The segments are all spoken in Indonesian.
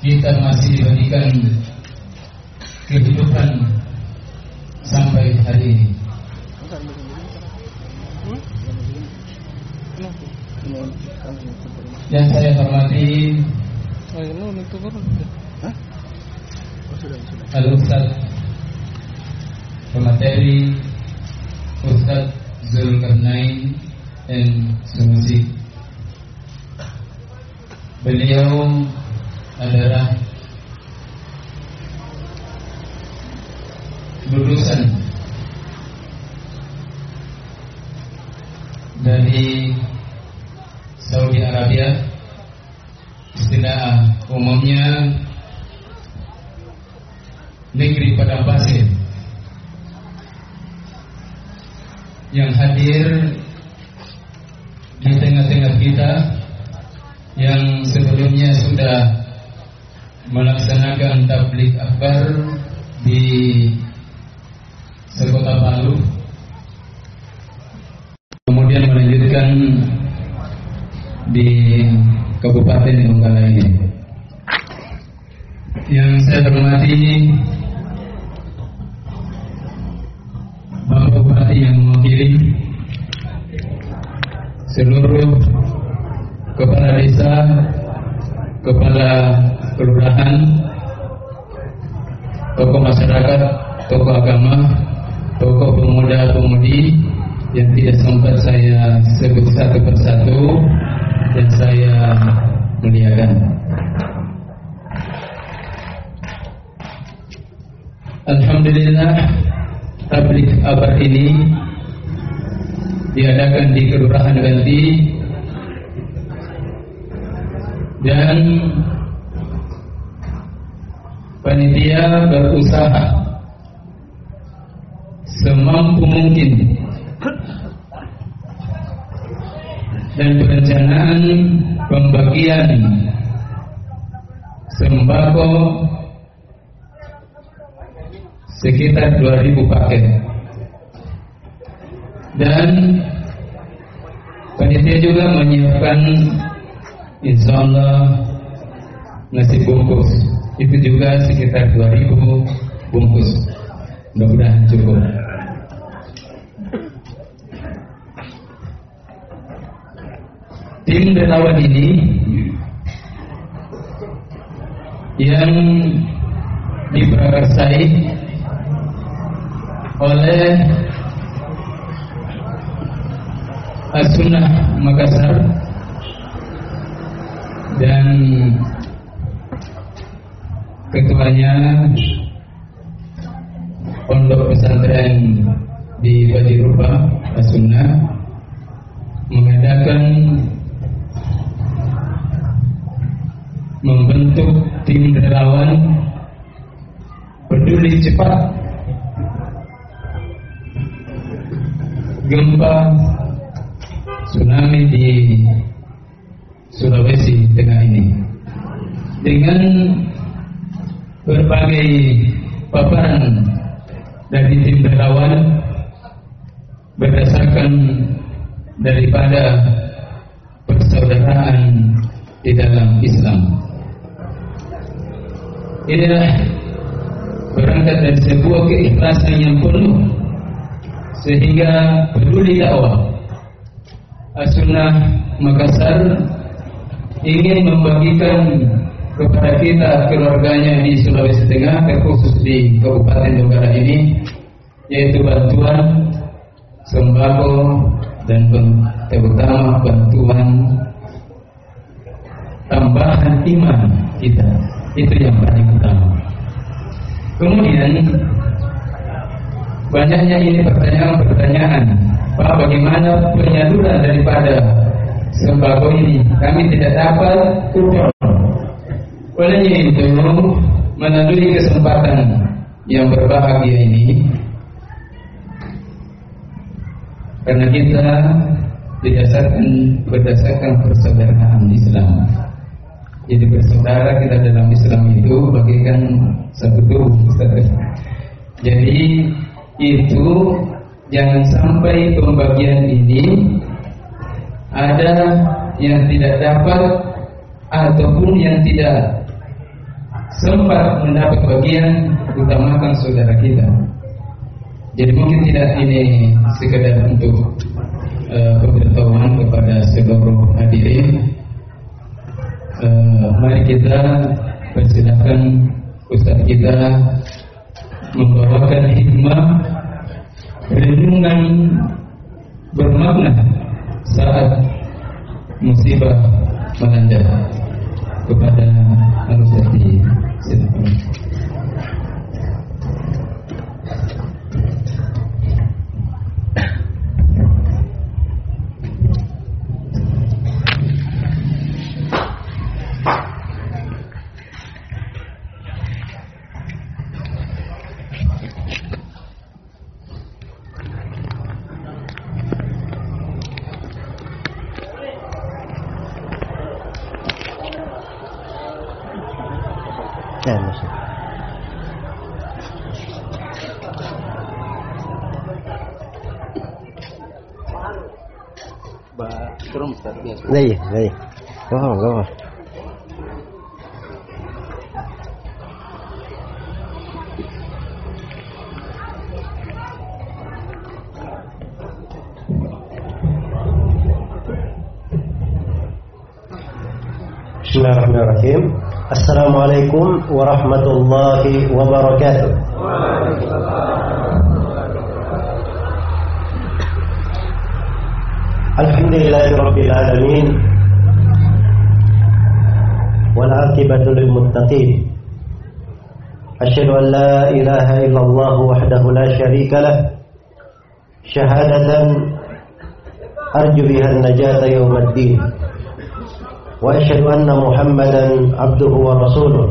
kita masih diberikan kehidupan sampai hari ini. Yang saya hormati Al-Ustaz Pemateri Ustaz Zulkarnain dan Sunusi Beliau adalah lulusan dari Saudi Arabia istilah umumnya negeri padang pasir yang hadir di tengah-tengah kita yang sebelumnya sudah melaksanakan tablik akbar di sekota Palu. Kemudian melanjutkan di Kabupaten Donggala ini. Yang saya hormati Bapak Bupati yang mewakili seluruh kepala desa, kepala kelurahan, tokoh masyarakat, tokoh agama, tokoh pemuda-pemudi yang tidak sempat saya sebut satu persatu dan saya muliakan. Alhamdulillah tablik abar ini diadakan di Kelurahan Ganti dan panitia berusaha. Semampu mungkin. Dan perencanaan pembagian sembako sekitar 2000 paket. Dan panitia juga menyiapkan insya Allah nasi bungkus itu juga sekitar 2000 bungkus. Mudah-mudahan cukup. Tim relawan ini yang diprakarsai oleh As-Sunnah Makassar dan ketuanya Pondok Pesantren di Badirupa As-Sunnah mengadakan membentuk tim relawan peduli cepat gempa tsunami di Sulawesi Tengah ini. Dengan berbagai paparan dari tim relawan berdasarkan daripada persaudaraan di dalam Islam. Inilah berangkat dari sebuah keikhlasan yang penuh sehingga peduli dakwah As-Sunnah Makassar ingin membagikan kepada kita keluarganya di Sulawesi Tengah terkhusus di Kabupaten Donggala ini yaitu bantuan sembako dan terutama bantuan tambahan iman kita. Itu yang paling utama. Kemudian banyaknya ini pertanyaan-pertanyaan Pak bagaimana penyaluran daripada sembako ini? Kami tidak dapat kupon oleh itu melalui kesempatan yang berbahagia ini karena kita didasarkan berdasarkan persaudaraan Islam. Jadi bersaudara kita dalam Islam itu bagikan satu tubuh. Jadi itu jangan sampai pembagian ini ada yang tidak dapat ataupun yang tidak sempat mendapat bagian utamakan saudara kita. Jadi mungkin tidak ini sekedar untuk uh, pemberitahuan kepada seluruh hadirin. Uh, mari kita persilahkan Ustaz kita membawakan hikmah renungan bermakna saat musibah melanda kepada Al-Ustaz. Đây, đây. Có không, có không? بسم الله الرحمن الرحيم والعاقبة للمتقين. أشهد أن لا إله إلا الله وحده لا شريك له. شهادة أرجو بها النجاة يوم الدين. وأشهد أن محمدا عبده ورسوله.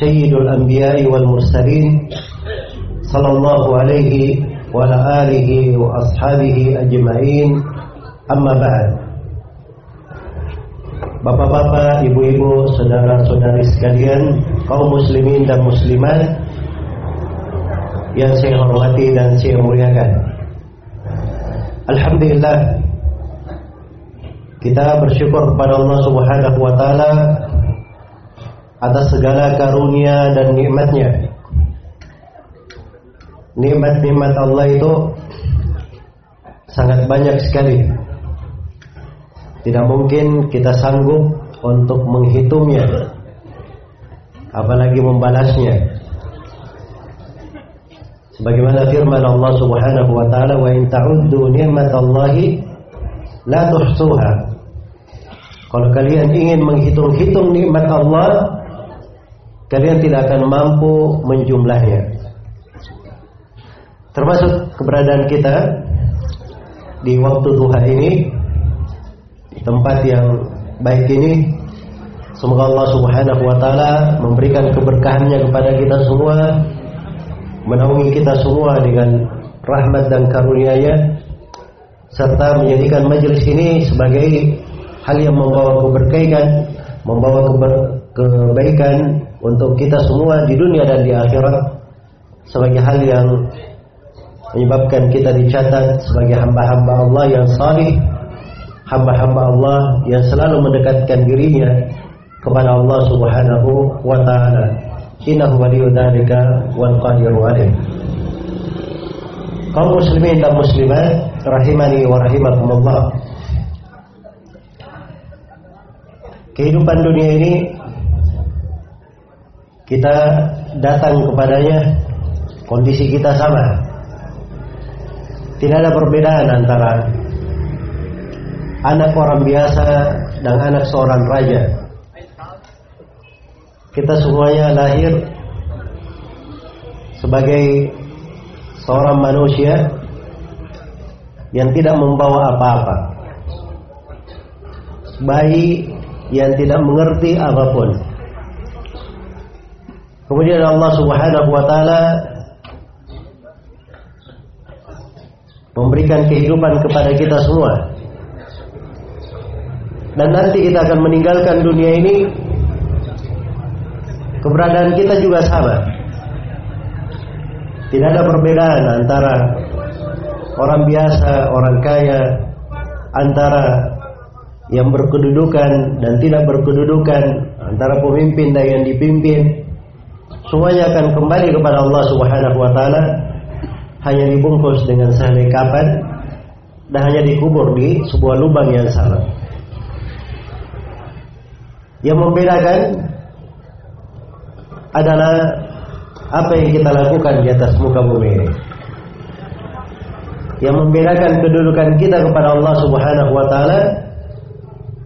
سيد الأنبياء والمرسلين صلى الله عليه وعلى آله وأصحابه أجمعين. أما بعد Bapak-bapak, ibu-ibu, saudara-saudari sekalian, kaum muslimin dan muslimat yang saya hormati dan saya muliakan. Alhamdulillah kita bersyukur kepada Allah Subhanahu wa taala atas segala karunia dan nikmatnya nikmat-nikmat Allah itu sangat banyak sekali. Tidak mungkin kita sanggup untuk menghitungnya, apalagi membalasnya. Sebagaimana firman Allah Subhanahu wa taala, "Wa in ta'uddu ni'matallahi la tuhsuha." Kalau kalian ingin menghitung-hitung nikmat Allah, kalian tidak akan mampu menjumlahnya. Termasuk keberadaan kita di waktu duha ini tempat yang baik ini semoga Allah Subhanahu wa taala memberikan keberkahannya kepada kita semua menaungi kita semua dengan rahmat dan karunia-Nya serta menjadikan majelis ini sebagai hal yang membawa keberkaitan, membawa kebaikan untuk kita semua di dunia dan di akhirat sebagai hal yang menyebabkan kita dicatat sebagai hamba-hamba Allah yang salih, hamba-hamba Allah yang selalu mendekatkan dirinya kepada Allah Subhanahu wa taala. Innahu waliyyu dzalika wal qadiru alaih. Kaum muslimin dan muslimat rahimani wa rahimakumullah. Kehidupan dunia ini kita datang kepadanya kondisi kita sama tidak ada perbedaan antara anak orang biasa dan anak seorang raja. Kita semuanya lahir sebagai seorang manusia yang tidak membawa apa-apa. Bayi yang tidak mengerti apa pun. Kemudian Allah Subhanahu wa taala memberikan kehidupan kepada kita semua. Dan nanti kita akan meninggalkan dunia ini keberadaan kita juga sama. Tidak ada perbedaan antara orang biasa, orang kaya, antara yang berkedudukan dan tidak berkedudukan, antara pemimpin dan yang dipimpin, semuanya akan kembali kepada Allah Subhanahu wa taala hanya dibungkus dengan sehelai kapan dan hanya dikubur di sebuah lubang yang sama. Yang membedakan adalah apa yang kita lakukan di atas muka bumi. Yang membedakan kedudukan kita kepada Allah Subhanahu wa taala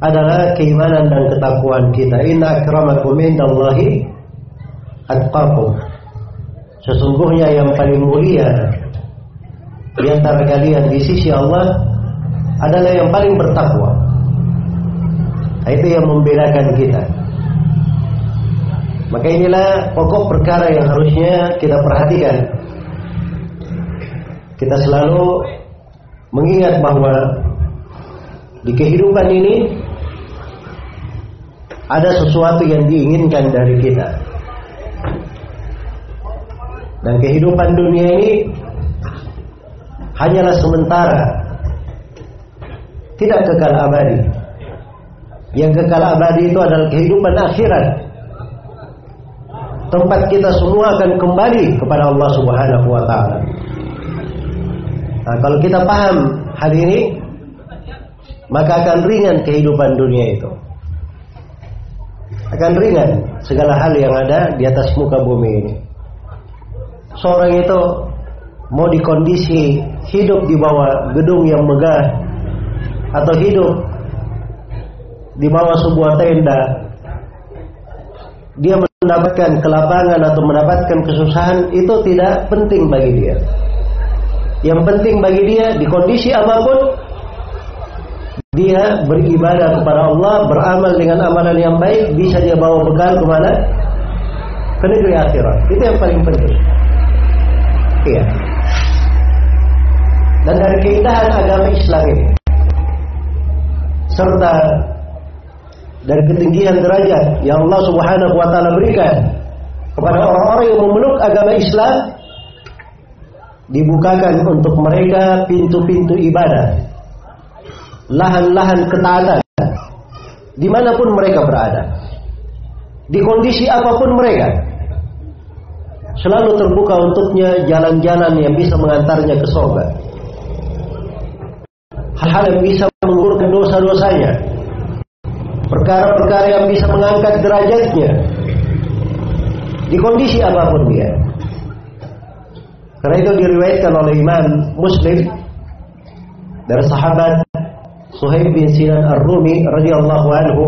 adalah keimanan dan ketakwaan kita. Inna akramakum indallahi atqakum. Sesungguhnya yang paling mulia di antara kalian di sisi Allah adalah yang paling bertakwa. Itu yang membedakan kita. Maka inilah pokok perkara yang harusnya kita perhatikan. Kita selalu mengingat bahwa di kehidupan ini ada sesuatu yang diinginkan dari kita. Dan kehidupan dunia ini hanyalah sementara. Tidak kekal abadi. Yang kekal abadi itu adalah kehidupan akhirat. Tempat kita semua akan kembali kepada Allah Subhanahu wa taala. Nah, kalau kita paham hal ini, maka akan ringan kehidupan dunia itu. Akan ringan segala hal yang ada di atas muka bumi ini. Seorang itu mau di kondisi hidup di bawah gedung yang megah atau hidup di bawah sebuah tenda. Dia mendapatkan kelapangan atau mendapatkan kesusahan itu tidak penting bagi dia. Yang penting bagi dia di kondisi apa pun dia beribadah kepada Allah beramal dengan amalan yang baik bisa dia bawa bekal ke mana? Ke negeri akhirat. Itu yang paling penting. Iya. Dan dari keindahan agama Islam ini serta dari ketinggian derajat yang Allah Subhanahu wa taala berikan kepada orang-orang yang memeluk agama Islam dibukakan untuk mereka pintu-pintu ibadah lahan-lahan ketaatan di mana pun mereka berada di kondisi apa pun mereka selalu terbuka untuknya jalan-jalan yang bisa mengantarnya ke surga hal-hal yang bisa mengurungkan dosa-dosanya perkara-perkara yang bisa mengangkat derajatnya. Di kondisi apa pun dia. Karena itu diriwayatkan oleh Imam Muslim dari sahabat Suhaib bin Sinan Ar-Rumi radhiyallahu anhu.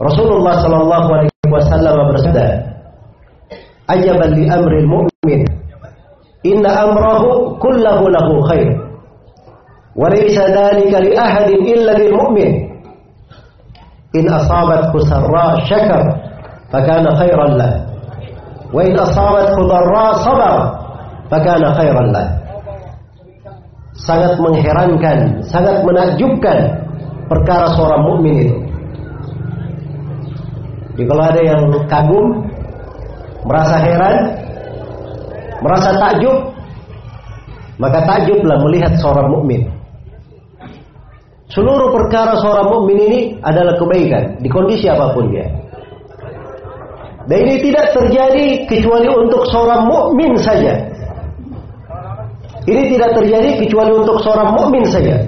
Rasulullah sallallahu alaihi wasallam bersabda Ajaban li amri mu'min. Inna amrahu kullahu lahu khair. Wa laysa dhalika li ahadin illa lil mu'min. إن أصابته سراء شكر فكان خيرا له وإن أصابته ضراء صبر فكان خيرا له sangat mengherankan, sangat menakjubkan perkara seorang mukmin itu. Jadi kalau ada yang kagum, merasa heran, merasa takjub, maka takjublah melihat seorang mukmin. Seluruh perkara seorang mukmin ini adalah kebaikan di kondisi apa pun dia. Dan ini tidak terjadi kecuali untuk seorang mukmin saja. Ini tidak terjadi kecuali untuk seorang mukmin saja.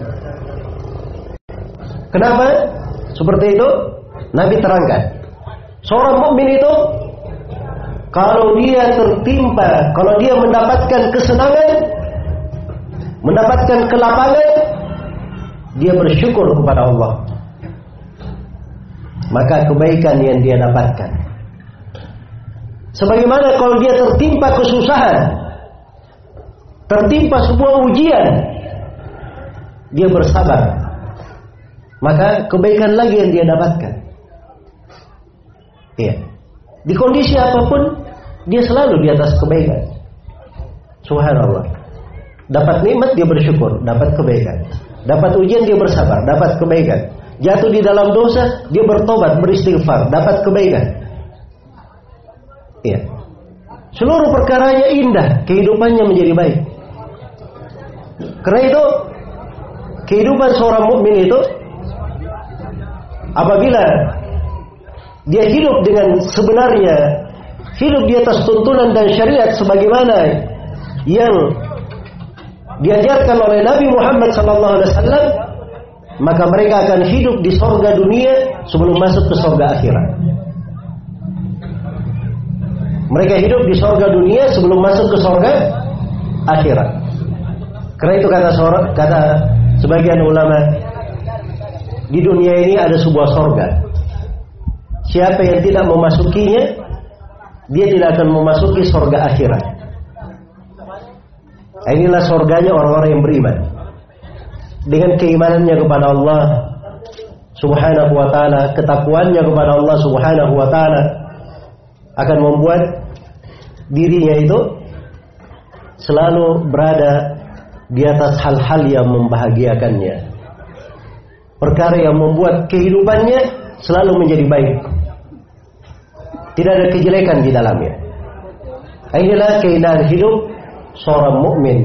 Kenapa? Seperti itu Nabi terangkan. Seorang mukmin itu kalau dia tertimpa, kalau dia mendapatkan kesenangan, mendapatkan kelapangan, dia bersyukur kepada Allah. Maka kebaikan yang dia dapatkan. Sebagaimana kalau dia tertimpa kesusahan, tertimpa sebuah ujian, dia bersabar. Maka kebaikan lagi yang dia dapatkan. Iya. Di kondisi apa pun, dia selalu di atas kebaikan. Subhanallah. Dapat nikmat dia bersyukur, dapat kebaikan. Dapat ujian dia bersabar, dapat kebaikan. Jatuh di dalam dosa, dia bertobat, beristighfar, dapat kebaikan. Iya. Seluruh perkaranya indah, kehidupannya menjadi baik. Karena itu kehidupan seorang mukmin itu apabila dia hidup dengan sebenarnya, hidup di atas tuntunan dan syariat sebagaimana yang diajarkan oleh Nabi Muhammad SAW, maka mereka akan hidup di sorga dunia sebelum masuk ke sorga akhirat. Mereka hidup di sorga dunia sebelum masuk ke sorga akhirat. Karena itu kata kata sebagian ulama di dunia ini ada sebuah sorga. Siapa yang tidak memasukinya, dia tidak akan memasuki sorga akhirat. Inilah sorganya orang-orang yang beriman. Dengan keimanannya kepada Allah Subhanahu wa taala, ketakwanya kepada Allah Subhanahu wa taala akan membuat dirinya itu selalu berada di atas hal-hal yang membahagiakannya. Perkara yang membuat kehidupannya selalu menjadi baik. Tidak ada kejelekan di dalamnya. Inilah keindahan hidup seorang mukmin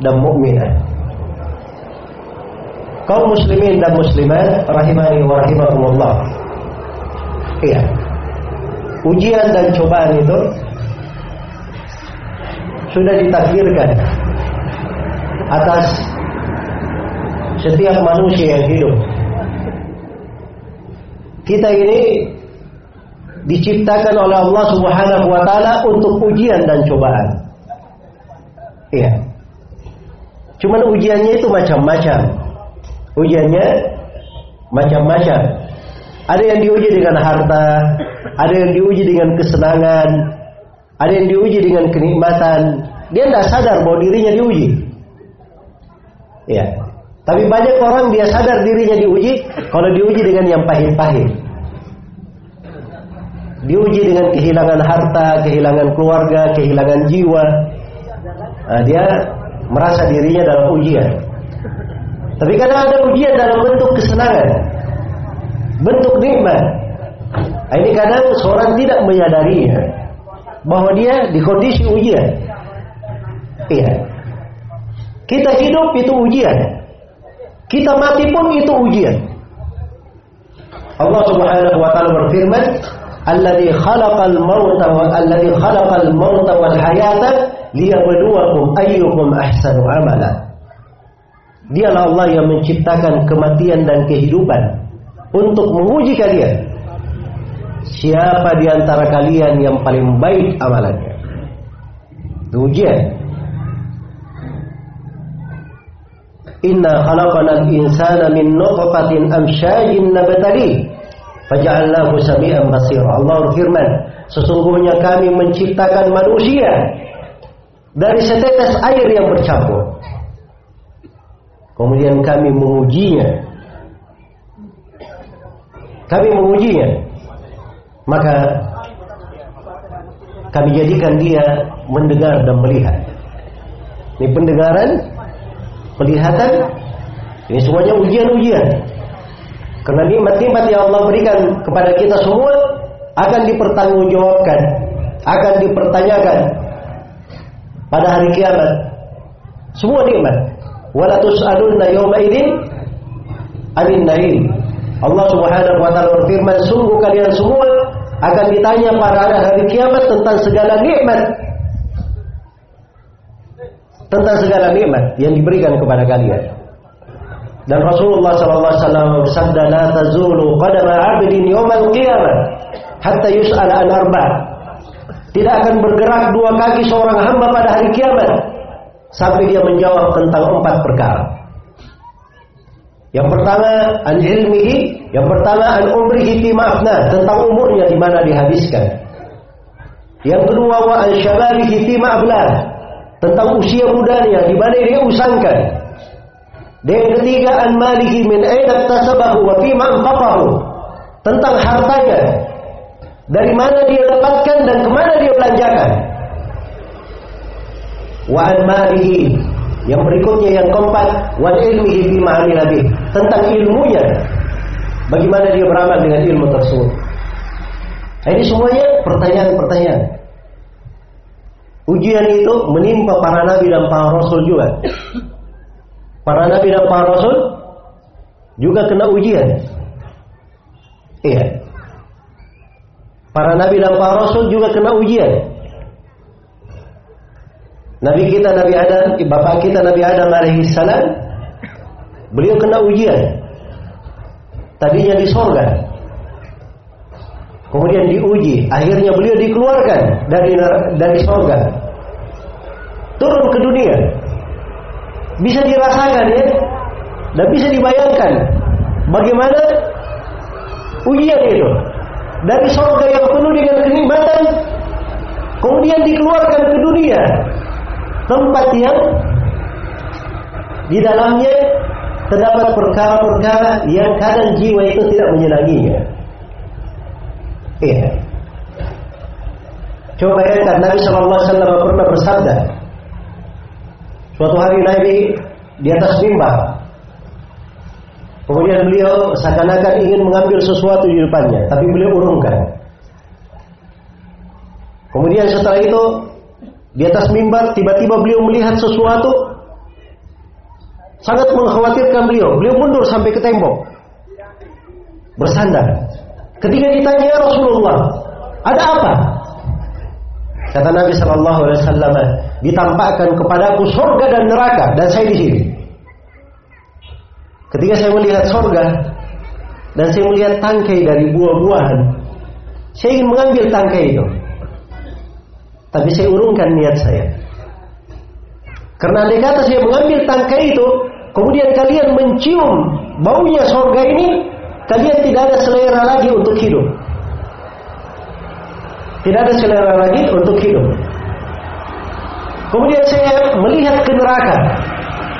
dan mukminah. Kaum muslimin dan muslimat rahimani wa rahimakumullah. Iya. Ujian dan cobaan itu sudah ditakdirkan atas setiap manusia yang hidup. Kita ini diciptakan oleh Allah Subhanahu wa taala untuk ujian dan cobaan. Iya. Cuman ujiannya itu macam-macam. Ujiannya macam-macam. Ada yang diuji dengan harta, ada yang diuji dengan kesenangan, ada yang diuji dengan kenikmatan. Dia tidak sadar bahwa dirinya diuji. Ya. Tapi banyak orang dia sadar dirinya diuji kalau diuji dengan yang pahit-pahit. Diuji dengan kehilangan harta, kehilangan keluarga, kehilangan jiwa. Nah, dia merasa dirinya dalam ujian. Tapi kadang ada ujian dalam bentuk kesenangan, bentuk nikmat. Nah, ini kadang seorang tidak menyadarinya bahwa dia di kondisi ujian. Iya. Kita hidup itu ujian. Kita mati pun itu ujian. Allah Subhanahu wa taala berfirman, "Alladzi khalaqal mauta wa alladzi khalaqal mauta wal hayata liyabluwakum ayyukum ahsanu amala." Dialah Allah yang menciptakan kematian dan kehidupan untuk menguji kalian. Siapa di antara kalian yang paling baik amalannya? Ujian. Inna khalaqanal insana min nutfatin amsyajin nabtali faja'alnahu sami'an basira. Allah berfirman, sesungguhnya kami menciptakan manusia dari setetes air yang bercampur. Kemudian kami mengujinya. Kami mengujinya. Maka kami jadikan dia mendengar dan melihat. Ini pendengaran, penglihatan, ini semuanya ujian-ujian. Karena nikmat-nikmat yang Allah berikan kepada kita semua akan dipertanggungjawabkan, akan dipertanyakan pada hari kiamat. Semua nikmat. Wala tus'alunna yawma idzin anin na'im. Allah Subhanahu wa taala berfirman, sungguh kalian semua akan ditanya pada hari kiamat tentang segala nikmat tentang segala nikmat yang diberikan kepada kalian. Dan Rasulullah sallallahu alaihi wasallam bersabda, "La tazulu qadama 'abdin yawmal qiyamah hatta yus'ala an arba." Tidak akan bergerak dua kaki seorang hamba pada hari kiamat sampai dia menjawab tentang empat perkara. Yang pertama an ilmihi, yang pertama an umrihi fi ma'afna, tentang umurnya di mana dihabiskan. Yang kedua wa an syababihi fi tentang usia mudanya di mana dia usangkan. Dan yang ketiga an malihi min aina tasabahu wa fi anfaqahu. Tentang hartanya. Dari mana dia dapatkan dan ke mana dia belanjakan. Wa an malihi yang berikutnya yang keempat wa ilmihi fi ma'amila bih. Tentang ilmunya. Bagaimana dia beramal dengan ilmu tersebut. Nah, ini semuanya pertanyaan-pertanyaan. Ujian itu menimpa para nabi dan para rasul juga. Para nabi dan para rasul juga kena ujian. Iya. Para nabi dan para rasul juga kena ujian. Nabi kita Nabi Adam, bapak kita Nabi Adam alaihi salam, beliau kena ujian. Tadinya di sorga, kemudian diuji, akhirnya beliau dikeluarkan dari dari sorga, turun ke dunia. Bisa dirasakan ya, dan bisa dibayangkan bagaimana ujian itu dari sorga yang penuh dengan kenikmatan, kemudian dikeluarkan ke dunia tempat yang di dalamnya terdapat perkara-perkara yang kadang jiwa itu tidak menyenanginya. Iya. Coba bayangkan Nabi Shallallahu Alaihi Wasallam pernah bersabda, suatu hari Nabi di atas mimbar, kemudian beliau seakan-akan ingin mengambil sesuatu di depannya, tapi beliau urungkan. Kemudian setelah itu di atas mimbar tiba-tiba beliau melihat sesuatu sangat mengkhawatirkan beliau. Beliau mundur sampai ke tembok. Bersandar. Ketika ditanya ya Rasulullah, ada apa? Kata Nabi Shallallahu Alaihi Wasallam, ditampakkan kepadaku surga dan neraka dan saya di sini. Ketika saya melihat surga dan saya melihat tangkai dari buah-buahan, saya ingin mengambil tangkai itu. Tapi saya urungkan niat saya. Karena andai kata saya mengambil tangkai itu, kemudian kalian mencium baunya sorga ini, kalian tidak ada selera lagi untuk hidup. Tidak ada selera lagi untuk hidup. Kemudian saya melihat ke neraka.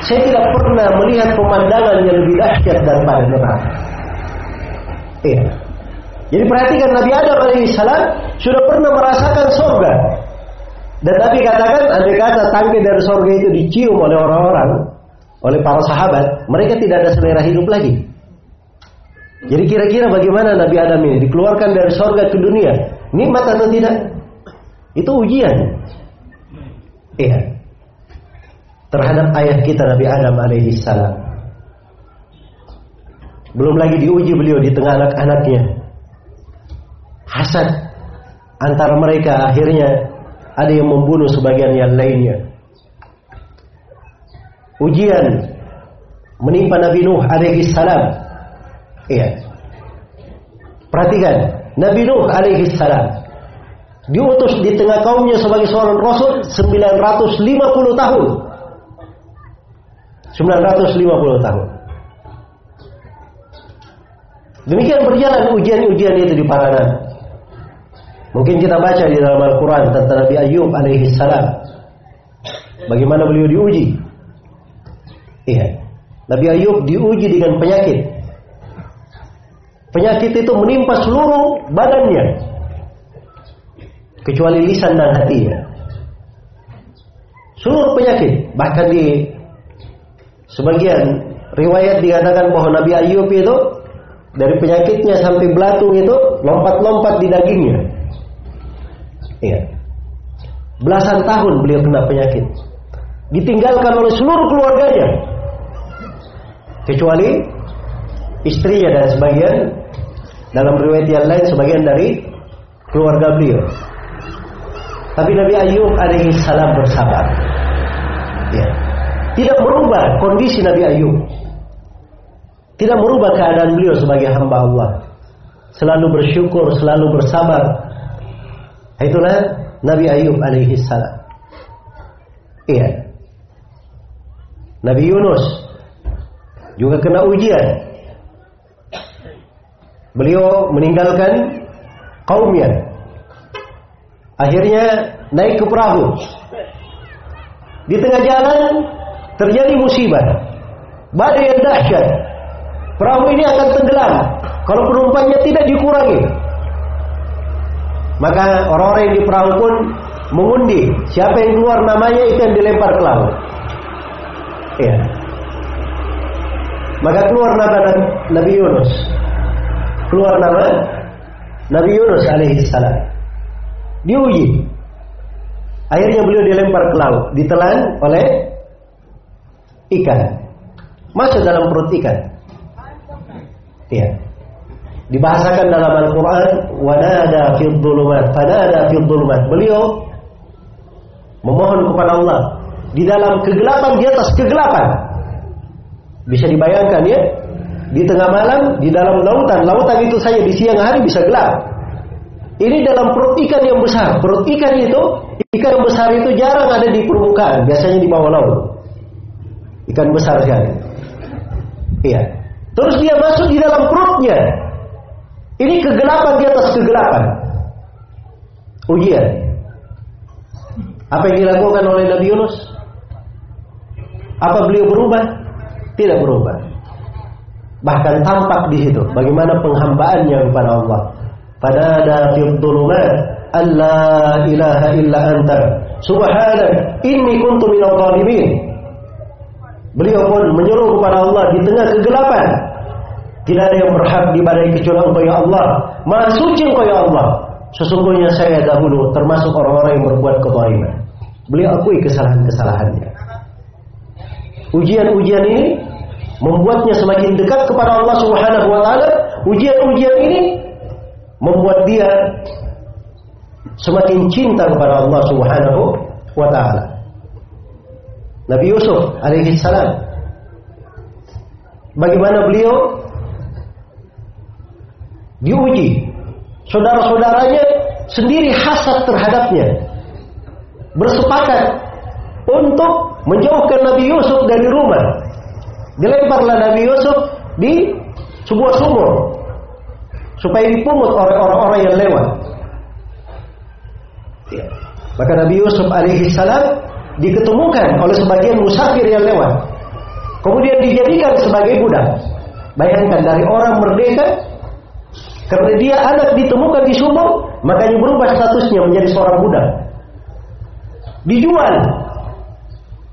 Saya tidak pernah melihat pemandangan yang lebih dahsyat daripada neraka. Iya. Jadi perhatikan Nabi Adam alaihissalam sudah pernah merasakan surga. Dan Nabi katakan, andai kata tangkai dari surga itu dicium oleh orang-orang, oleh para sahabat, mereka tidak ada selera hidup lagi. Jadi kira-kira bagaimana Nabi Adam ini dikeluarkan dari surga ke dunia? Nikmat atau tidak? Itu ujian. Iya. Terhadap ayah kita Nabi Adam alaihi salam. Belum lagi diuji beliau di tengah anak-anaknya. Hasad antara mereka akhirnya ada yang membunuh sebagian yang lainnya. Ujian menimpa Nabi Nuh alaihi salam. Iya. Perhatikan, Nabi Nuh alaihi salam diutus di tengah kaumnya sebagai seorang rasul 950 tahun. 950 tahun. Demikian berjalan ujian-ujian itu di para nabi. Mungkin kita baca di dalam Al-Quran tentang Nabi Ayub alaihi salam. Bagaimana beliau diuji. Iya. Nabi Ayub diuji dengan penyakit. Penyakit itu menimpa seluruh badannya. Kecuali lisan dan hatinya. Seluruh penyakit. Bahkan di sebagian riwayat dikatakan bahwa Nabi Ayub itu dari penyakitnya sampai belatung itu lompat-lompat di dagingnya. Iya. Belasan tahun beliau kena penyakit. Ditinggalkan oleh seluruh keluarganya. Kecuali istrinya dan sebagian dalam riwayat yang lain sebagian dari keluarga beliau. Tapi Nabi Ayub alaihi salam bersabar. Ya. Tidak merubah kondisi Nabi Ayub. Tidak merubah keadaan beliau sebagai hamba Allah. Selalu bersyukur, selalu bersabar, Itulah Nabi Ayub alaihi salam. Iya. Nabi Yunus juga kena ujian. Beliau meninggalkan kaumnya. Akhirnya naik ke perahu. Di tengah jalan terjadi musibah. Badai yang dahsyat. Perahu ini akan tenggelam kalau penumpangnya tidak dikurangi. Maka orang-orang yang di perahu pun mengundi siapa yang keluar namanya itu yang dilempar ke laut. Ya. Maka keluar nama Nabi Yunus. Keluar nama Nabi Yunus alaihi salam. Diuji. Akhirnya beliau dilempar ke laut, ditelan oleh ikan. Masuk dalam perut ikan. Iya. Dibahasakan dalam Al-Quran, wanada fil dhulumat, fanada fil. Beliau memohon kepada Allah di dalam kegelapan di atas kegelapan. Bisa dibayangkan ya, di tengah malam di dalam lautan, lautan itu saja di siang hari bisa gelap. Ini dalam perut ikan yang besar. Perut ikan itu, ikan yang besar itu jarang ada di permukaan, biasanya di bawah laut. Ikan besar sekali. Iya. Terus dia masuk di dalam perutnya. Ini kegelapan di atas kegelapan. Ujian. Apa yang dilakukan oleh Nabi Yunus? Apa beliau berubah? Tidak berubah. Bahkan tampak di situ bagaimana penghambaannya kepada Allah. Pada ada dhulumat Allah ilaha illa anta subhanak inni kuntu minal zalimin. Beliau pun menyuruh kepada Allah di tengah kegelapan tidak ada yang berhak diibadai kecuali Engkau ya Allah. Maha suci Engkau ya Allah. Sesungguhnya saya dahulu termasuk orang-orang yang berbuat kezaliman. Beliau akui kesalahan-kesalahannya. Ujian-ujian ini membuatnya semakin dekat kepada Allah Subhanahu wa taala. Ujian-ujian ini membuat dia semakin cinta kepada Allah Subhanahu wa taala. Nabi Yusuf alaihi salam bagaimana beliau diuji. Saudara-saudaranya sendiri hasad terhadapnya. Bersepakat untuk menjauhkan Nabi Yusuf dari rumah. Dilemparlah Nabi Yusuf di sebuah sumur supaya dipungut oleh orang-orang yang lewat. Ya. Maka Nabi Yusuf alaihi salam diketemukan oleh sebagian musafir yang lewat. Kemudian dijadikan sebagai budak. Bayangkan dari orang merdeka karena dia anak ditemukan di sumur, makanya berubah statusnya menjadi seorang budak. Dijual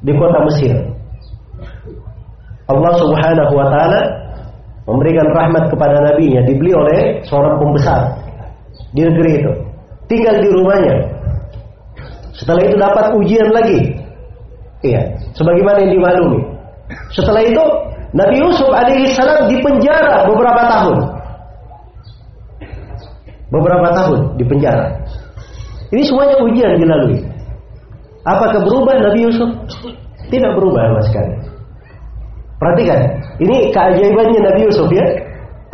di kota Mesir. Allah Subhanahu wa taala memberikan rahmat kepada nabinya dibeli oleh seorang pembesar di negeri itu. Tinggal di rumahnya. Setelah itu dapat ujian lagi. Iya, sebagaimana yang dimaklumi. Setelah itu Nabi Yusuf alaihissalam dipenjara beberapa tahun beberapa tahun di penjara. Ini semuanya ujian dilalui. Apakah berubah Nabi Yusuf? Tidak berubah sama sekali. Perhatikan, ini keajaibannya Nabi Yusuf ya,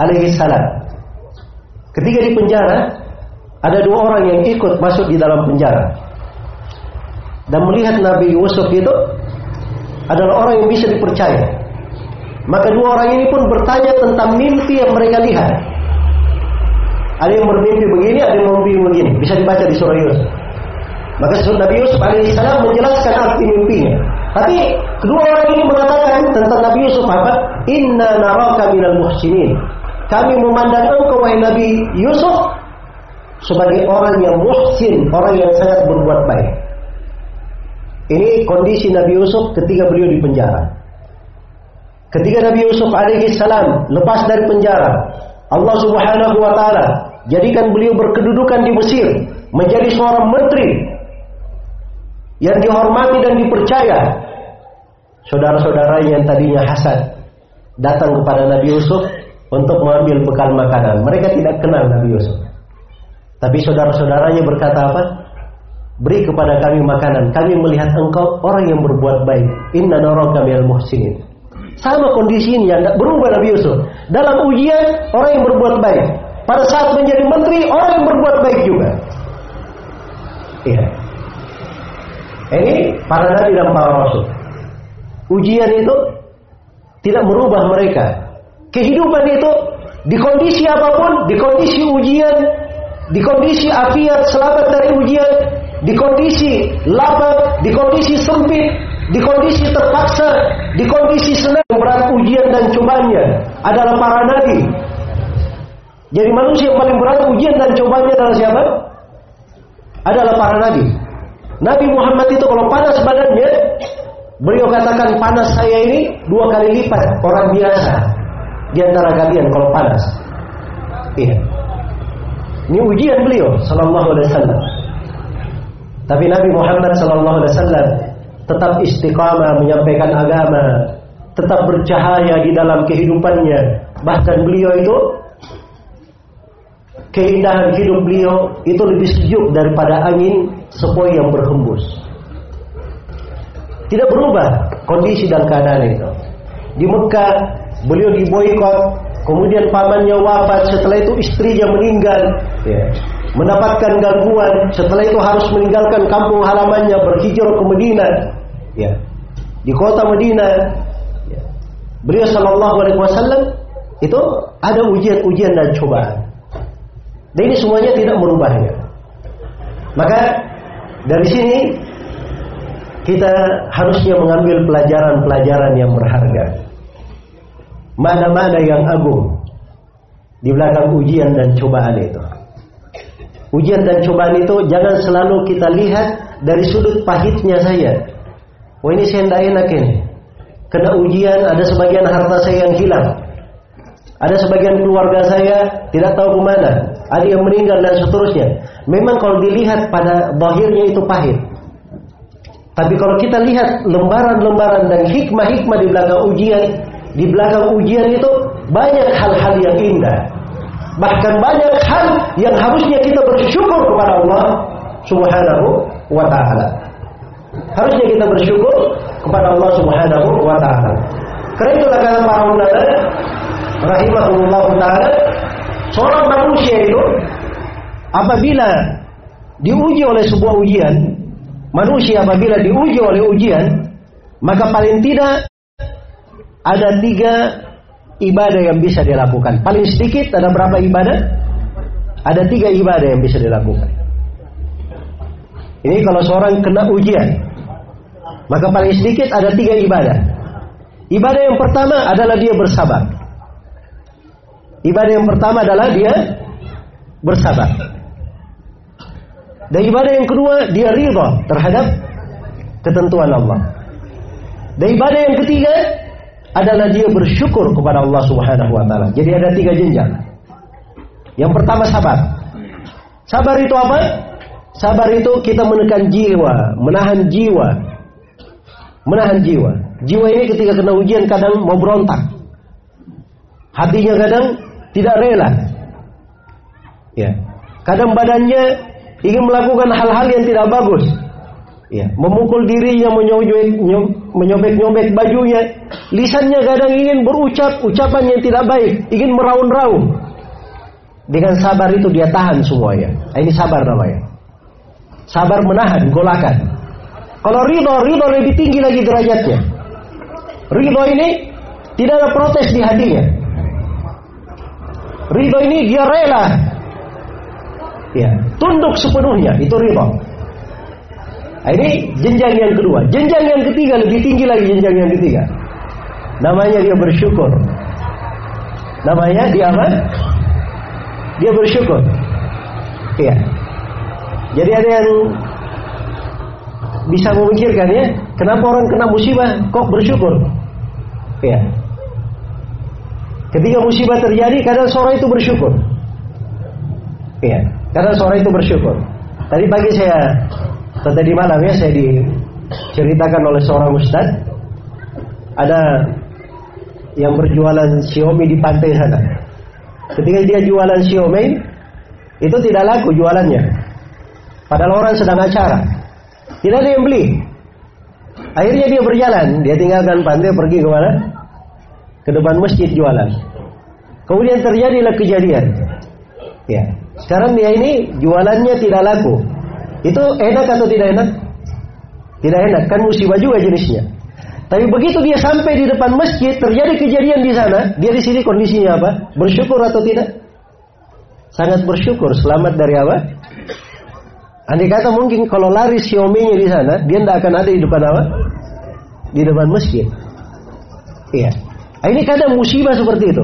alaihi salam. Ketika di penjara, ada dua orang yang ikut masuk di dalam penjara. Dan melihat Nabi Yusuf itu adalah orang yang bisa dipercaya. Maka dua orang ini pun bertanya tentang mimpi yang mereka lihat. Ada yang bermimpi begini, ada yang bermimpi begini. Bisa dibaca di surah Yusuf. Maka Nabi Yusuf alaihissalam menjelaskan arti mimpinya. Tapi kedua orang ini mengatakan tentang Nabi Yusuf apa? Inna naraka minal muhsinin. Kami memandang engkau wahai Nabi Yusuf sebagai orang yang muhsin, orang yang sangat berbuat baik. Ini kondisi Nabi Yusuf ketika beliau di penjara. Ketika Nabi Yusuf alaihissalam lepas dari penjara, Allah Subhanahu wa taala jadikan beliau berkedudukan di Mesir, menjadi seorang menteri yang dihormati dan dipercaya. Saudara-saudara yang tadinya hasad datang kepada Nabi Yusuf untuk mengambil bekal makanan. Mereka tidak kenal Nabi Yusuf. Tapi saudara-saudaranya berkata apa? Beri kepada kami makanan. Kami melihat engkau orang yang berbuat baik. Inna naraka minal muhsinin. Sama kondisinya, berubah Nabi Yusuf. Dalam ujian, orang yang berbuat baik. Pada saat menjadi menteri, orang yang berbuat baik juga. Iya. Ini para nabi dan para rasul. Ujian itu tidak merubah mereka. Kehidupan itu di kondisi apa pun, di kondisi ujian, di kondisi afiat selamat dari ujian, di kondisi lapar, di kondisi sempit, di kondisi terpaksa, di kondisi senang berat ujian dan cobanya adalah para nabi, jadi manusia yang paling berat ujian dan cobanya adalah siapa? Adalah para nabi. Nabi Muhammad itu kalau panas badannya, beliau katakan panas saya ini dua kali lipat orang biasa di antara kalian kalau panas. Iya. Ini ujian beliau sallallahu alaihi wasallam. Tapi Nabi Muhammad sallallahu alaihi wasallam tetap istiqamah menyampaikan agama, tetap bercahaya di dalam kehidupannya. Bahkan beliau itu keindahan hidup beliau itu lebih sejuk daripada angin sepoi yang berhembus. Tidak berubah kondisi dan keadaan itu. Di Mekah beliau diboikot, kemudian pamannya wafat, setelah itu istrinya meninggal, ya. mendapatkan gangguan, setelah itu harus meninggalkan kampung halamannya berhijrah ke Medina, ya. di kota Medina. Ya. Beliau Shallallahu Alaihi Wasallam itu ada ujian-ujian dan cobaan. Dan ini semuanya tidak merubahnya. Maka dari sini kita harusnya mengambil pelajaran-pelajaran yang berharga. Mana-mana yang agung di belakang ujian dan cobaan itu. Ujian dan cobaan itu jangan selalu kita lihat dari sudut pahitnya saya. Wah ini saya tidak enak ini. Kena ujian ada sebagian harta saya yang hilang. Ada sebagian keluarga saya tidak tahu ke mana. Ada yang meninggal dan seterusnya. Memang kalau dilihat pada bahirnya itu pahit. Tapi kalau kita lihat lembaran-lembaran dan hikmah-hikmah di belakang ujian, di belakang ujian itu banyak hal-hal yang indah. Bahkan banyak hal yang harusnya kita bersyukur kepada Allah Subhanahu wa taala. Harusnya kita bersyukur kepada Allah Subhanahu wa taala. Karena itulah kata para ulama rahimahullah taala seorang manusia itu apabila diuji oleh sebuah ujian, manusia apabila diuji oleh ujian, maka paling tidak ada tiga ibadah yang bisa dilakukan. Paling sedikit ada berapa ibadah? Ada tiga ibadah yang bisa dilakukan. Ini kalau seorang kena ujian, maka paling sedikit ada tiga ibadah. Ibadah yang pertama adalah dia bersabar. Ibadah yang pertama adalah dia bersabar. Dan ibadah yang kedua dia ridha terhadap ketentuan Allah. Dan ibadah yang ketiga adalah dia bersyukur kepada Allah Subhanahu wa taala. Jadi ada tiga jenjang. Yang pertama sabar. Sabar itu apa? Sabar itu kita menekan jiwa, menahan jiwa. Menahan jiwa. Jiwa ini ketika kena ujian kadang mau berontak. Hatinya kadang tidak rela. Ya. Kadang badannya ingin melakukan hal-hal yang tidak bagus. Ya, memukul dirinya, menyobek-nyobek bajunya. Lisannya kadang ingin berucap ucapan yang tidak baik, ingin meraung-raung. Dengan sabar itu dia tahan semuanya. Nah, ini sabar namanya. Sabar menahan, golakan. Kalau ridho, ridho lebih tinggi lagi derajatnya. Ridho ini tidak ada protes di hatinya. Ridho ini dia rela. Ya, tunduk sepenuhnya, itu ridho. Nah, ini jenjang yang kedua. Jenjang yang ketiga lebih tinggi lagi jenjang yang ketiga. Namanya dia bersyukur. Namanya dia apa? Dia bersyukur. Iya. Jadi ada yang bisa memikirkan ya, kenapa orang kena musibah kok bersyukur? Iya. Ketika musibah terjadi, kadang seorang itu bersyukur. Iya, kadang seorang itu bersyukur. Tadi pagi saya, tadi malam ya, saya diceritakan oleh seorang ustaz, ada yang berjualan Xiaomi di pantai sana. Ketika dia jualan Xiaomi, itu tidak laku jualannya. Padahal orang sedang acara. Tidak ada yang beli. Akhirnya dia berjalan, dia tinggalkan pantai pergi ke mana? Ke depan masjid jualan. Kemudian terjadilah kejadian. Ya. Sekarang dia ini jualannya tidak laku. Itu enak atau tidak enak? Tidak enak, kan musibah juga jenisnya. Tapi begitu dia sampai di depan masjid, terjadi kejadian di sana, dia di sini kondisinya apa? Bersyukur atau tidak? Sangat bersyukur, selamat dari apa? Andai kata mungkin kalau lari Xiaomi-nya di sana, dia tidak akan ada di depan apa? Di depan masjid. Iya. Nah, ini kadang musibah seperti itu.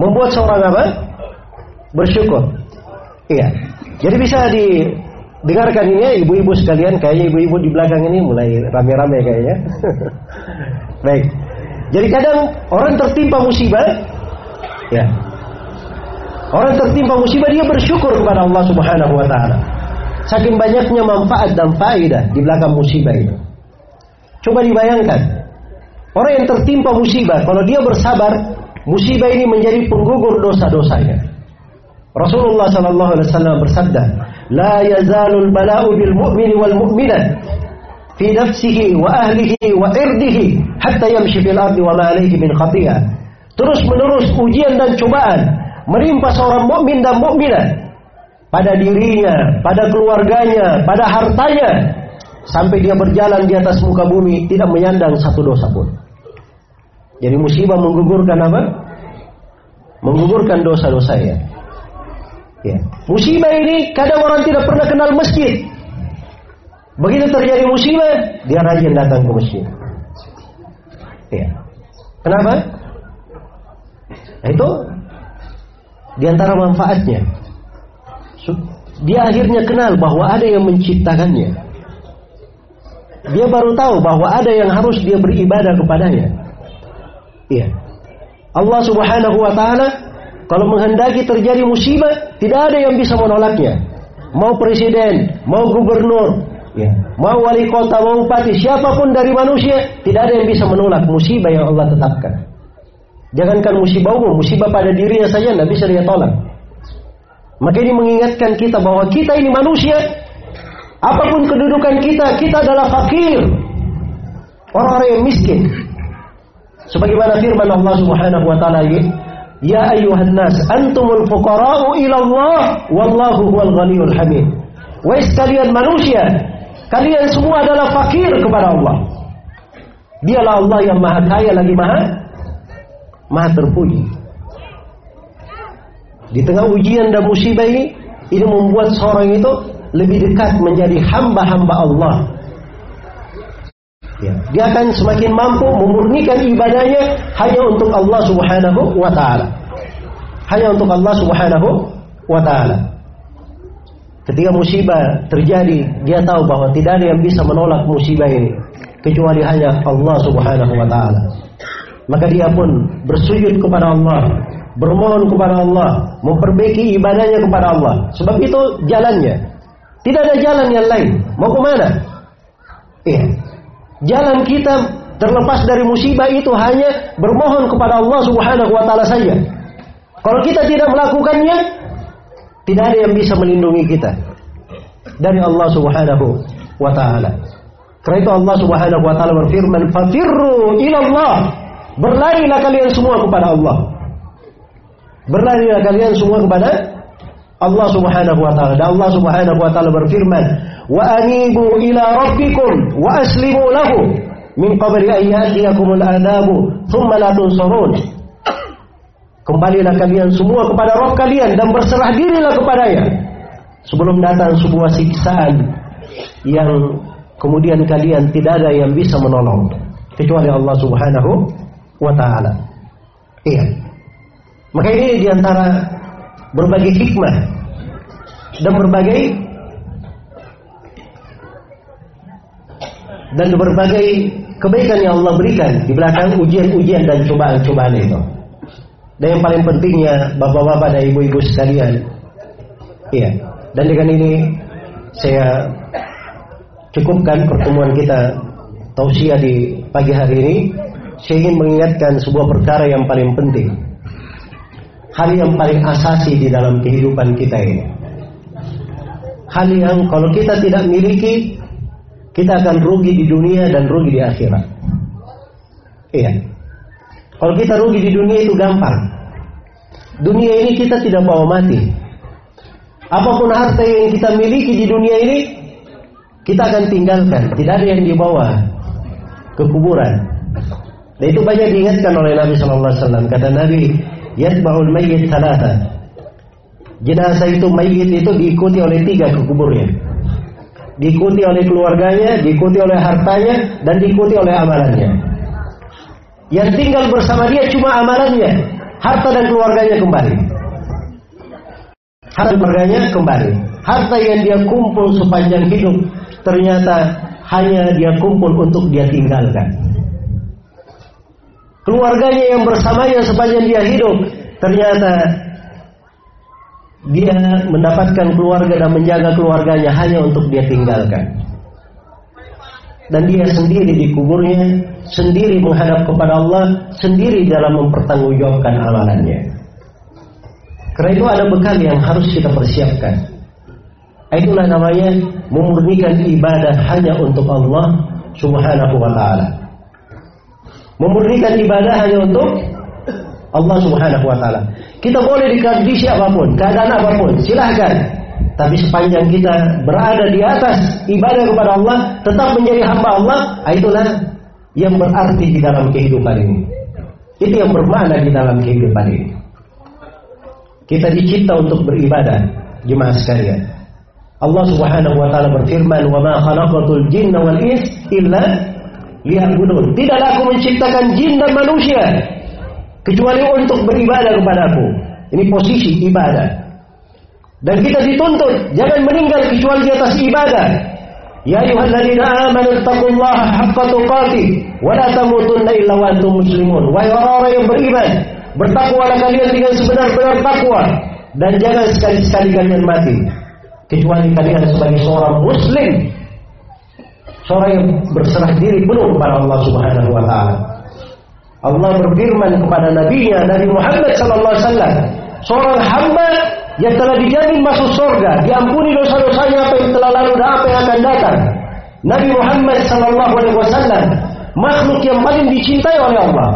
Membuat seorang apa? Bersyukur. Iya. Jadi bisa didengarkan ini ya ibu-ibu sekalian, kayaknya ibu-ibu di belakang ini mulai rame-rame kayaknya. Baik. Jadi kadang orang tertimpa musibah, ya. Orang tertimpa musibah dia bersyukur kepada Allah Subhanahu wa taala. Saking banyaknya manfaat dan faedah di belakang musibah itu. Coba dibayangkan. Orang yang tertimpa musibah, kalau dia bersabar, musibah ini menjadi penggugur dosa-dosanya. Rasulullah sallallahu alaihi wasallam bersabda, "La yazalul bala'u bil mu'mini wal mu'minah fi nafsihi wa ahlihi wa irdihi hatta yamshi fil ardi wa ma alayhi min khati'ah." Terus menerus ujian dan cobaan menimpa seorang mukmin dan mukminah pada dirinya, pada keluarganya, pada hartanya sampai dia berjalan di atas muka bumi tidak menyandang satu dosa pun. Jadi musibah menggugurkan apa? Menggugurkan dosa-dosanya. Ya. Musibah ini kadang orang tidak pernah kenal masjid. Begitu terjadi musibah, dia rajin datang ke masjid. Ya. Kenapa? Nah, itu di antara manfaatnya. Dia akhirnya kenal bahwa ada yang menciptakannya. Dia baru tahu bahwa ada yang harus dia beribadah kepadanya. Iya. Allah Subhanahu wa taala kalau menghendaki terjadi musibah, tidak ada yang bisa menolaknya. Mau presiden, mau gubernur, ya, mau wali kota, mau bupati, siapa pun dari manusia, tidak ada yang bisa menolak musibah yang Allah tetapkan. Jangankan musibah umum, musibah pada dirinya saja tidak bisa dia tolak. Maka ini mengingatkan kita bahwa kita ini manusia, apa pun kedudukan kita, kita adalah fakir. Orang-orang yang miskin. Sebagaimana firman Allah Subhanahu wa taala Ya ayuhan nas, antumul fuqara'u ila Allah wallahu huwal ghaniyul hamid. Wahai sekalian manusia, kalian semua adalah fakir kepada Allah. Dialah Allah yang maha kaya lagi maha maha terpuji. Di tengah ujian dan musibah ini, ini membuat seorang itu lebih dekat menjadi hamba-hamba Allah Ya. Dia akan semakin mampu memurnikan ibadahnya hanya untuk Allah Subhanahu wa taala. Hanya untuk Allah Subhanahu wa taala. Ketika musibah terjadi, dia tahu bahwa tidak ada yang bisa menolak musibah ini kecuali hanya Allah Subhanahu wa taala. Maka dia pun bersujud kepada Allah, bermohon kepada Allah, memperbaiki ibadahnya kepada Allah. Sebab itu jalannya. Tidak ada jalan yang lain. Mau ke mana? Iya. Jalan kita terlepas dari musibah itu hanya bermohon kepada Allah Subhanahu wa taala saja. Kalau kita tidak melakukannya, tidak ada yang bisa melindungi kita dari Allah Subhanahu wa taala. Karena itu Allah Subhanahu wa taala berfirman, "Fafirru ila Allah." Berlarilah kalian semua kepada Allah. Berlarilah kalian semua kepada Allah Subhanahu wa taala. Allah Subhanahu wa taala berfirman, wa anibu ila rabbikum wa aslimu lahu min qabli an ya'tiyakumul adabu thumma la tunsarun Kembalilah kalian semua kepada roh kalian dan berserah dirilah kepadanya sebelum datang sebuah siksaan yang kemudian kalian tidak ada yang bisa menolong kecuali Allah Subhanahu wa taala. Iya. Maka ini di antara berbagai hikmah dan berbagai dan berbagai kebaikan yang Allah berikan di belakang ujian-ujian dan cobaan-cobaan itu. Dan yang paling pentingnya bapak-bapak dan ibu-ibu sekalian, iya. Dan dengan ini saya cukupkan pertemuan kita tausiah di pagi hari ini. Saya ingin mengingatkan sebuah perkara yang paling penting. Hal yang paling asasi di dalam kehidupan kita ini. Hal yang kalau kita tidak miliki kita akan rugi di dunia dan rugi di akhirat. Iya. Kalau kita rugi di dunia itu gampang. Dunia ini kita tidak bawa mati. Apa pun harta yang kita miliki di dunia ini, kita akan tinggalkan. Tidak ada yang dibawa ke kuburan. Dan itu banyak diingatkan oleh Nabi Shallallahu Alaihi Wasallam. Kata Nabi, yatba'ul mayyit talata. Jenazah itu mayit itu diikuti oleh tiga ke kuburnya diikuti oleh keluarganya, diikuti oleh hartanya, dan diikuti oleh amalannya. Yang tinggal bersama dia cuma amalannya, harta dan keluarganya kembali. Harta keluarganya kembali. Harta yang dia kumpul sepanjang hidup ternyata hanya dia kumpul untuk dia tinggalkan. Keluarganya yang bersamanya sepanjang dia hidup ternyata dia mendapatkan keluarga dan menjaga keluarganya hanya untuk dia tinggalkan. Dan dia sendiri di kuburnya, sendiri menghadap kepada Allah, sendiri dalam mempertanggungjawabkan amalannya. Karena itu ada bekal yang harus kita persiapkan. Itulah namanya memurnikan ibadah hanya untuk Allah Subhanahu wa taala. Memurnikan ibadah hanya untuk Allah Subhanahu wa taala. Kita boleh di kondisi apa pun, keadaan apa pun, silahkan. Tapi sepanjang kita berada di atas ibadah kepada Allah, tetap menjadi hamba Allah, ah, itulah yang berarti di dalam kehidupan ini. Itu yang bermakna di dalam kehidupan ini. Kita dicipta untuk beribadah, jemaah sekalian. Allah Subhanahu wa taala berfirman, "Wa ma khalaqatul jinna wal ins illa liya'budun." Tidaklah aku menciptakan jin dan manusia kecuali untuk beribadah kepadaku. Ini posisi ibadah. Dan kita dituntut jangan meninggal kecuali di atas ibadah. Ya ayyuhalladzina amanu taqullaha haqqa tuqatih wa la tamutunna illa wa antum muslimun. Wahai orang-orang yang beriman, bertakwalah kalian dengan sebenar-benar takwa dan jangan sekali-sekali kalian mati kecuali kalian sebagai seorang muslim. Seorang yang berserah diri penuh kepada Allah Subhanahu wa taala. Allah berfirman kepada nabinya Nabi Muhammad sallallahu alaihi wasallam, seorang hamba yang telah dijamin masuk surga, diampuni dosa-dosanya apa yang telah lalu dan apa yang akan datang. Nabi Muhammad sallallahu alaihi wasallam makhluk yang paling dicintai oleh Allah.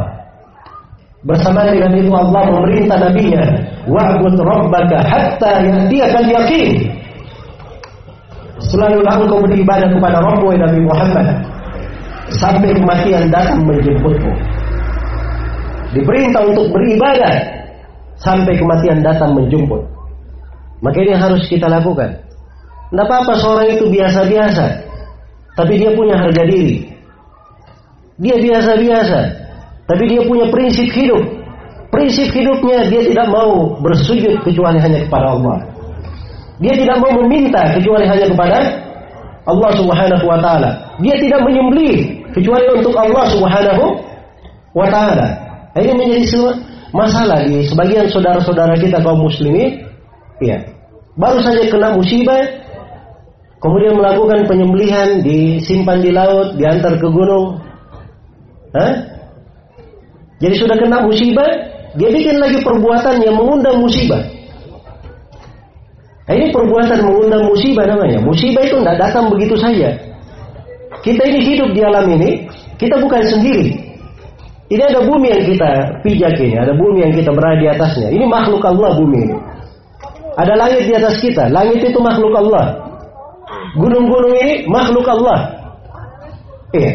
Bersama dengan itu Allah memerintah nabinya, "Wa'bud rabbaka hatta ya'tiyakal yaqin." Selalulah engkau beribadah kepada Rabbmu Nabi Muhammad sampai kematian datang menjemputmu. Diperintah untuk beribadah sampai kematian datang menjemput. Maka ini harus kita lakukan. Tidak apa-apa seorang itu biasa-biasa, tapi dia punya harga diri. Dia biasa-biasa, tapi dia punya prinsip hidup. Prinsip hidupnya dia tidak mau bersujud kecuali hanya kepada Allah. Dia tidak mau meminta kecuali hanya kepada Allah Subhanahu wa taala. Dia tidak menyembelih kecuali untuk Allah Subhanahu wa taala. Ini menjadi masalah di sebagian saudara-saudara kita kaum muslimin. Ya. Baru saja kena musibah kemudian melakukan penyembelihan disimpan di laut, diantar ke gunung. Hah? Jadi sudah kena musibah, dia bikin lagi perbuatan yang mengundang musibah. Nah, ini perbuatan mengundang musibah namanya. Musibah itu tidak datang begitu saja. Kita ini hidup di alam ini, kita bukan sendiri. Ini ada bumi yang kita pijak ini, ada bumi yang kita berada di atasnya. Ini makhluk Allah bumi ini. Ada langit di atas kita, langit itu makhluk Allah. Gunung-gunung ini makhluk Allah. Iya.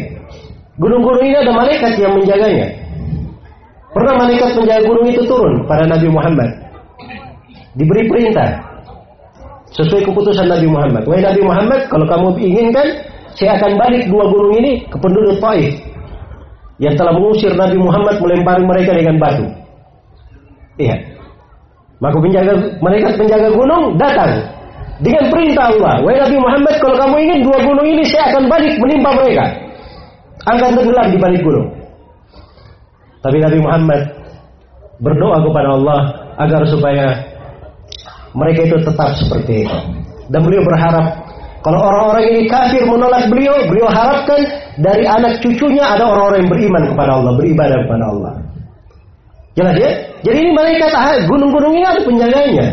Gunung-gunung ini ada malaikat yang menjaganya. Pernah malaikat penjaga gunung itu turun pada Nabi Muhammad. Diberi perintah sesuai keputusan Nabi Muhammad. Wahai Nabi Muhammad, kalau kamu inginkan, saya akan balik dua gunung ini ke penduduk Taif yang telah mengusir Nabi Muhammad melempari mereka dengan batu. Iya. Maka penjaga mereka penjaga gunung datang dengan perintah Allah. Wahai Nabi Muhammad, kalau kamu ingin dua gunung ini saya akan balik menimpa mereka. Akan tenggelam di balik gunung. Tapi Nabi Muhammad berdoa kepada Allah agar supaya mereka itu tetap seperti itu. Dan beliau berharap kalau orang-orang ini kafir menolak beliau, beliau harapkan dari anak cucunya ada orang-orang yang beriman kepada Allah, beribadah kepada Allah. Jelas ya? Jadi ini malaikat gunung-gunung ini ada penjaganya.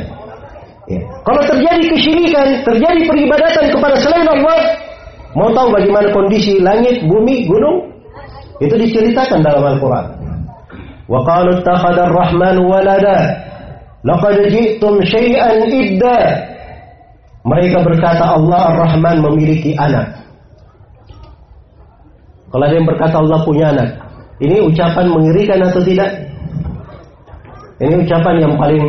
Ya. Kalau terjadi kesyirikan, terjadi peribadatan kepada selain Allah, mau tahu bagaimana kondisi langit, bumi, gunung? Itu diceritakan dalam Al-Quran. Wa qalu ittakhadha ar-rahman walada. Laqad ji'tum syai'an idda. Mereka berkata Allah Ar-Rahman memiliki anak. Kalau ada yang berkata Allah punya anak, ini ucapan mengirikan atau tidak? Ini ucapan yang paling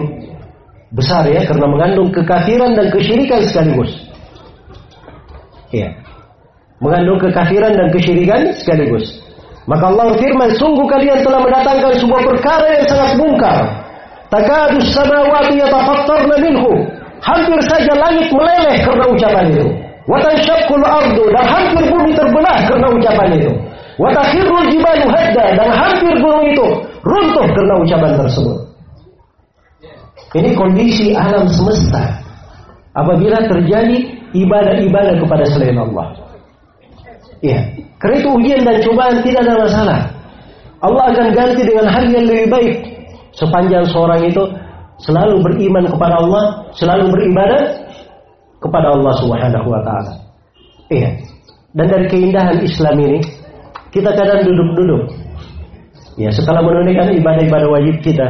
besar ya karena mengandung kekafiran dan kesyirikan sekaligus. Ya. Mengandung kekafiran dan kesyirikan sekaligus. Maka Allah firman, sungguh kalian telah mendatangkan sebuah perkara yang sangat mungkar. Takadus samawati yatafattarna minhu. Hampir saja langit meleleh karena ucapan itu. Watansyaqqul ardu dan hampir bumi terbelah karena ucapan itu. Watakhirul jibalu hadda dan hampir gunung itu runtuh karena ucapan tersebut. Ini kondisi alam semesta. Apabila terjadi ibadah-ibadah kepada selain Allah. Ya, karena ujian dan cobaan tidak ada masalah. Allah akan ganti dengan hal yang lebih baik sepanjang seorang itu selalu beriman kepada Allah, selalu beribadah kepada Allah Subhanahu wa taala. Iya. Dan dari keindahan Islam ini kita kadang duduk-duduk. Ya, setelah menunaikan ibadah-ibadah wajib kita,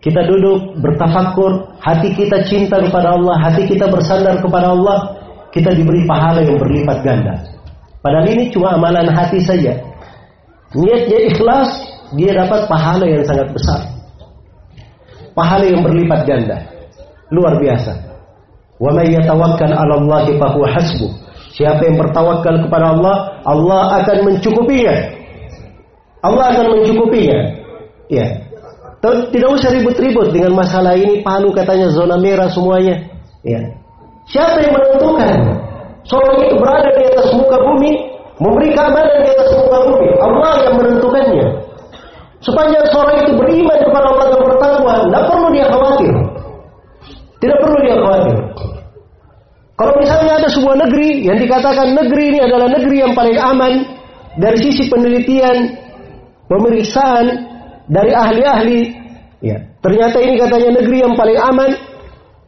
kita duduk bertafakur, hati kita cinta kepada Allah, hati kita bersandar kepada Allah, kita diberi pahala yang berlipat ganda. Padahal ini cuma amalan hati saja. Niatnya ikhlas, dia dapat pahala yang sangat besar. Pahala yang berlipat ganda. Luar biasa. Wa may yatawakkal 'ala Allah fa huwa hasbuh. Siapa yang bertawakal kepada Allah, Allah akan mencukupinya. Allah akan mencukupinya. Ya. Tidak usah ribut-ribut dengan masalah ini. Palu katanya zona merah semuanya. Ya. Siapa yang menentukan? Seorang itu berada di atas muka bumi, memberi keamanan di atas muka bumi. Allah yang menentukannya. Sepanjang seorang itu beriman kepada Allah dan bertakwa, tidak perlu dia khawatir. Tidak perlu dia khawatir. Kalau misalnya ada sebuah negeri yang dikatakan negeri ini adalah negeri yang paling aman dari sisi penelitian, pemeriksaan dari ahli-ahli, ya. Ternyata ini katanya negeri yang paling aman.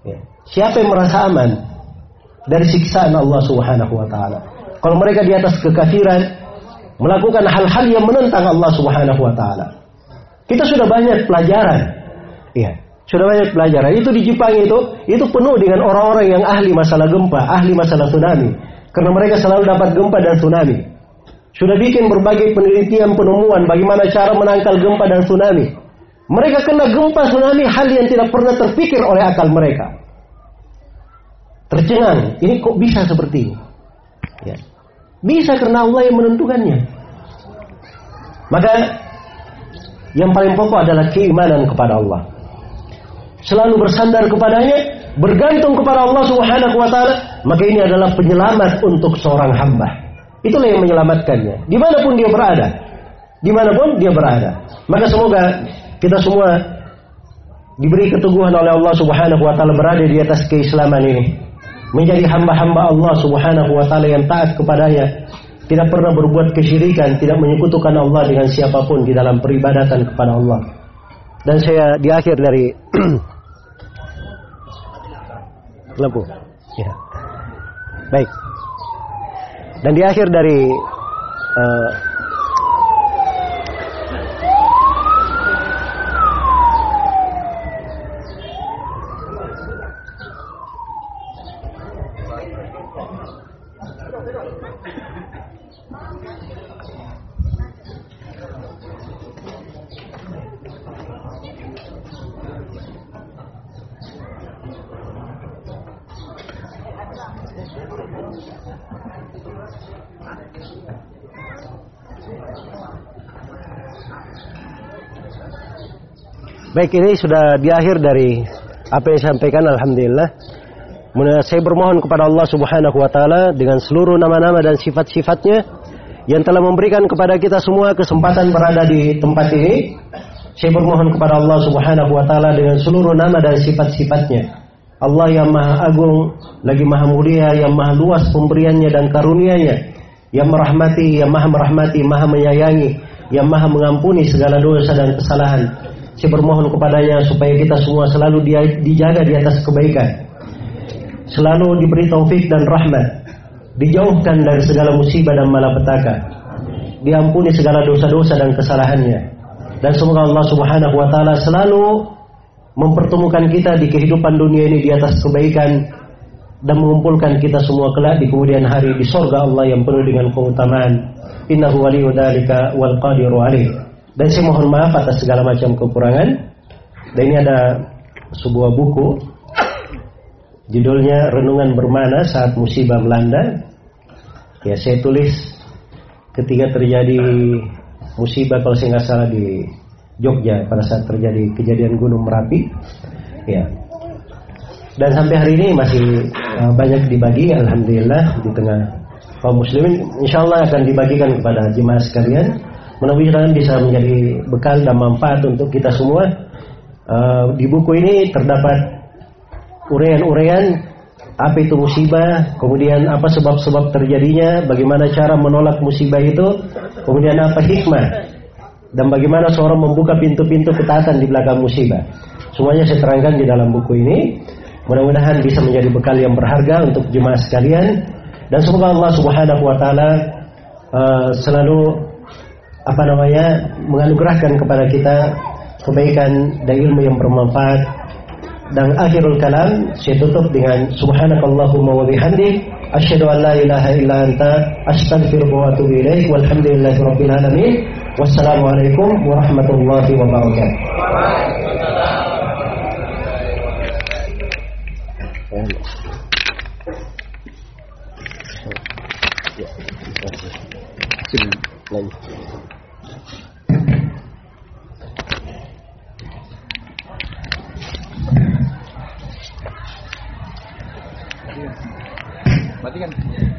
Ya. Siapa yang merasa aman? dari siksaan Allah Subhanahu wa taala. Kalau mereka di atas kekafiran, melakukan hal-hal yang menentang Allah Subhanahu wa taala. Kita sudah banyak pelajaran. Iya, sudah banyak pelajaran. Itu di Jepang itu, itu penuh dengan orang-orang yang ahli masalah gempa, ahli masalah tsunami. Karena mereka selalu dapat gempa dan tsunami. Sudah bikin berbagai penelitian penemuan bagaimana cara menangkal gempa dan tsunami. Mereka kena gempa tsunami hal yang tidak pernah terpikir oleh akal mereka tercengang. Ini kok bisa seperti ini? Ya. Bisa karena Allah yang menentukannya. Maka yang paling pokok adalah keimanan kepada Allah. Selalu bersandar kepadanya, bergantung kepada Allah Subhanahu wa taala, maka ini adalah penyelamat untuk seorang hamba. Itulah yang menyelamatkannya. Di mana pun dia berada, di mana pun dia berada. Maka semoga kita semua diberi keteguhan oleh Allah Subhanahu wa taala berada di atas keislaman ini menjadi hamba-hamba Allah Subhanahu wa taala yang taat kepadanya, tidak pernah berbuat kesyirikan, tidak menyekutukan Allah dengan siapa pun di dalam peribadatan kepada Allah. Dan saya di akhir dari lampu. Ya. Baik. Dan di akhir dari uh, Baik ini sudah di akhir dari apa yang saya sampaikan Alhamdulillah. Saya bermohon kepada Allah Subhanahu Wa Taala dengan seluruh nama-nama dan sifat-sifatnya yang telah memberikan kepada kita semua kesempatan berada di tempat ini. Saya bermohon kepada Allah Subhanahu Wa Taala dengan seluruh nama dan sifat-sifatnya. Allah yang maha agung, lagi maha mulia, yang maha luas pemberiannya dan karunianya, yang merahmati, yang maha merahmati, maha menyayangi, yang maha mengampuni segala dosa dan kesalahan saya bermohon kepadanya supaya kita semua selalu dijaga di atas kebaikan. Selalu diberi taufik dan rahmat. Dijauhkan dari segala musibah dan malapetaka. Diampuni segala dosa-dosa dan kesalahannya. Dan semoga Allah Subhanahu wa taala selalu mempertemukan kita di kehidupan dunia ini di atas kebaikan dan mengumpulkan kita semua kelak di kemudian hari di sorga Allah yang penuh dengan keutamaan. Innahu waliyudzalika wal qadiru alaih. Dan saya mohon maaf atas segala macam kekurangan. Dan ini ada sebuah buku. Judulnya Renungan Bermana Saat Musibah Melanda. Ya saya tulis ketika terjadi musibah kalau saya nggak salah di Jogja pada saat terjadi kejadian Gunung Merapi. Ya. Dan sampai hari ini masih uh, banyak dibagi, alhamdulillah di tengah kaum muslimin. Insya Allah akan dibagikan kepada jemaah sekalian Mudah-mudahan bisa menjadi bekal dan manfaat untuk kita semua. Uh, di buku ini terdapat urean-urean apa itu musibah, kemudian apa sebab-sebab terjadinya, bagaimana cara menolak musibah itu, kemudian apa hikmah dan bagaimana seorang membuka pintu-pintu ketaatan di belakang musibah. Semuanya saya terangkan di dalam buku ini. Mudah-mudahan bisa menjadi bekal yang berharga untuk jemaah sekalian dan semoga Allah Subhanahu wa taala uh, selalu apa namanya menganugerahkan kepada kita kebaikan dan ilmu yang bermanfaat. Dan akhirul kalam saya tutup dengan subhanakallahumma wa bihamdik asyhadu an la ilaha illa anta astaghfiruka wa atubu ilaik walhamdulillahi rabbil alamin. Wassalamualaikum warahmatullahi wabarakatuh. Thank you. díganme.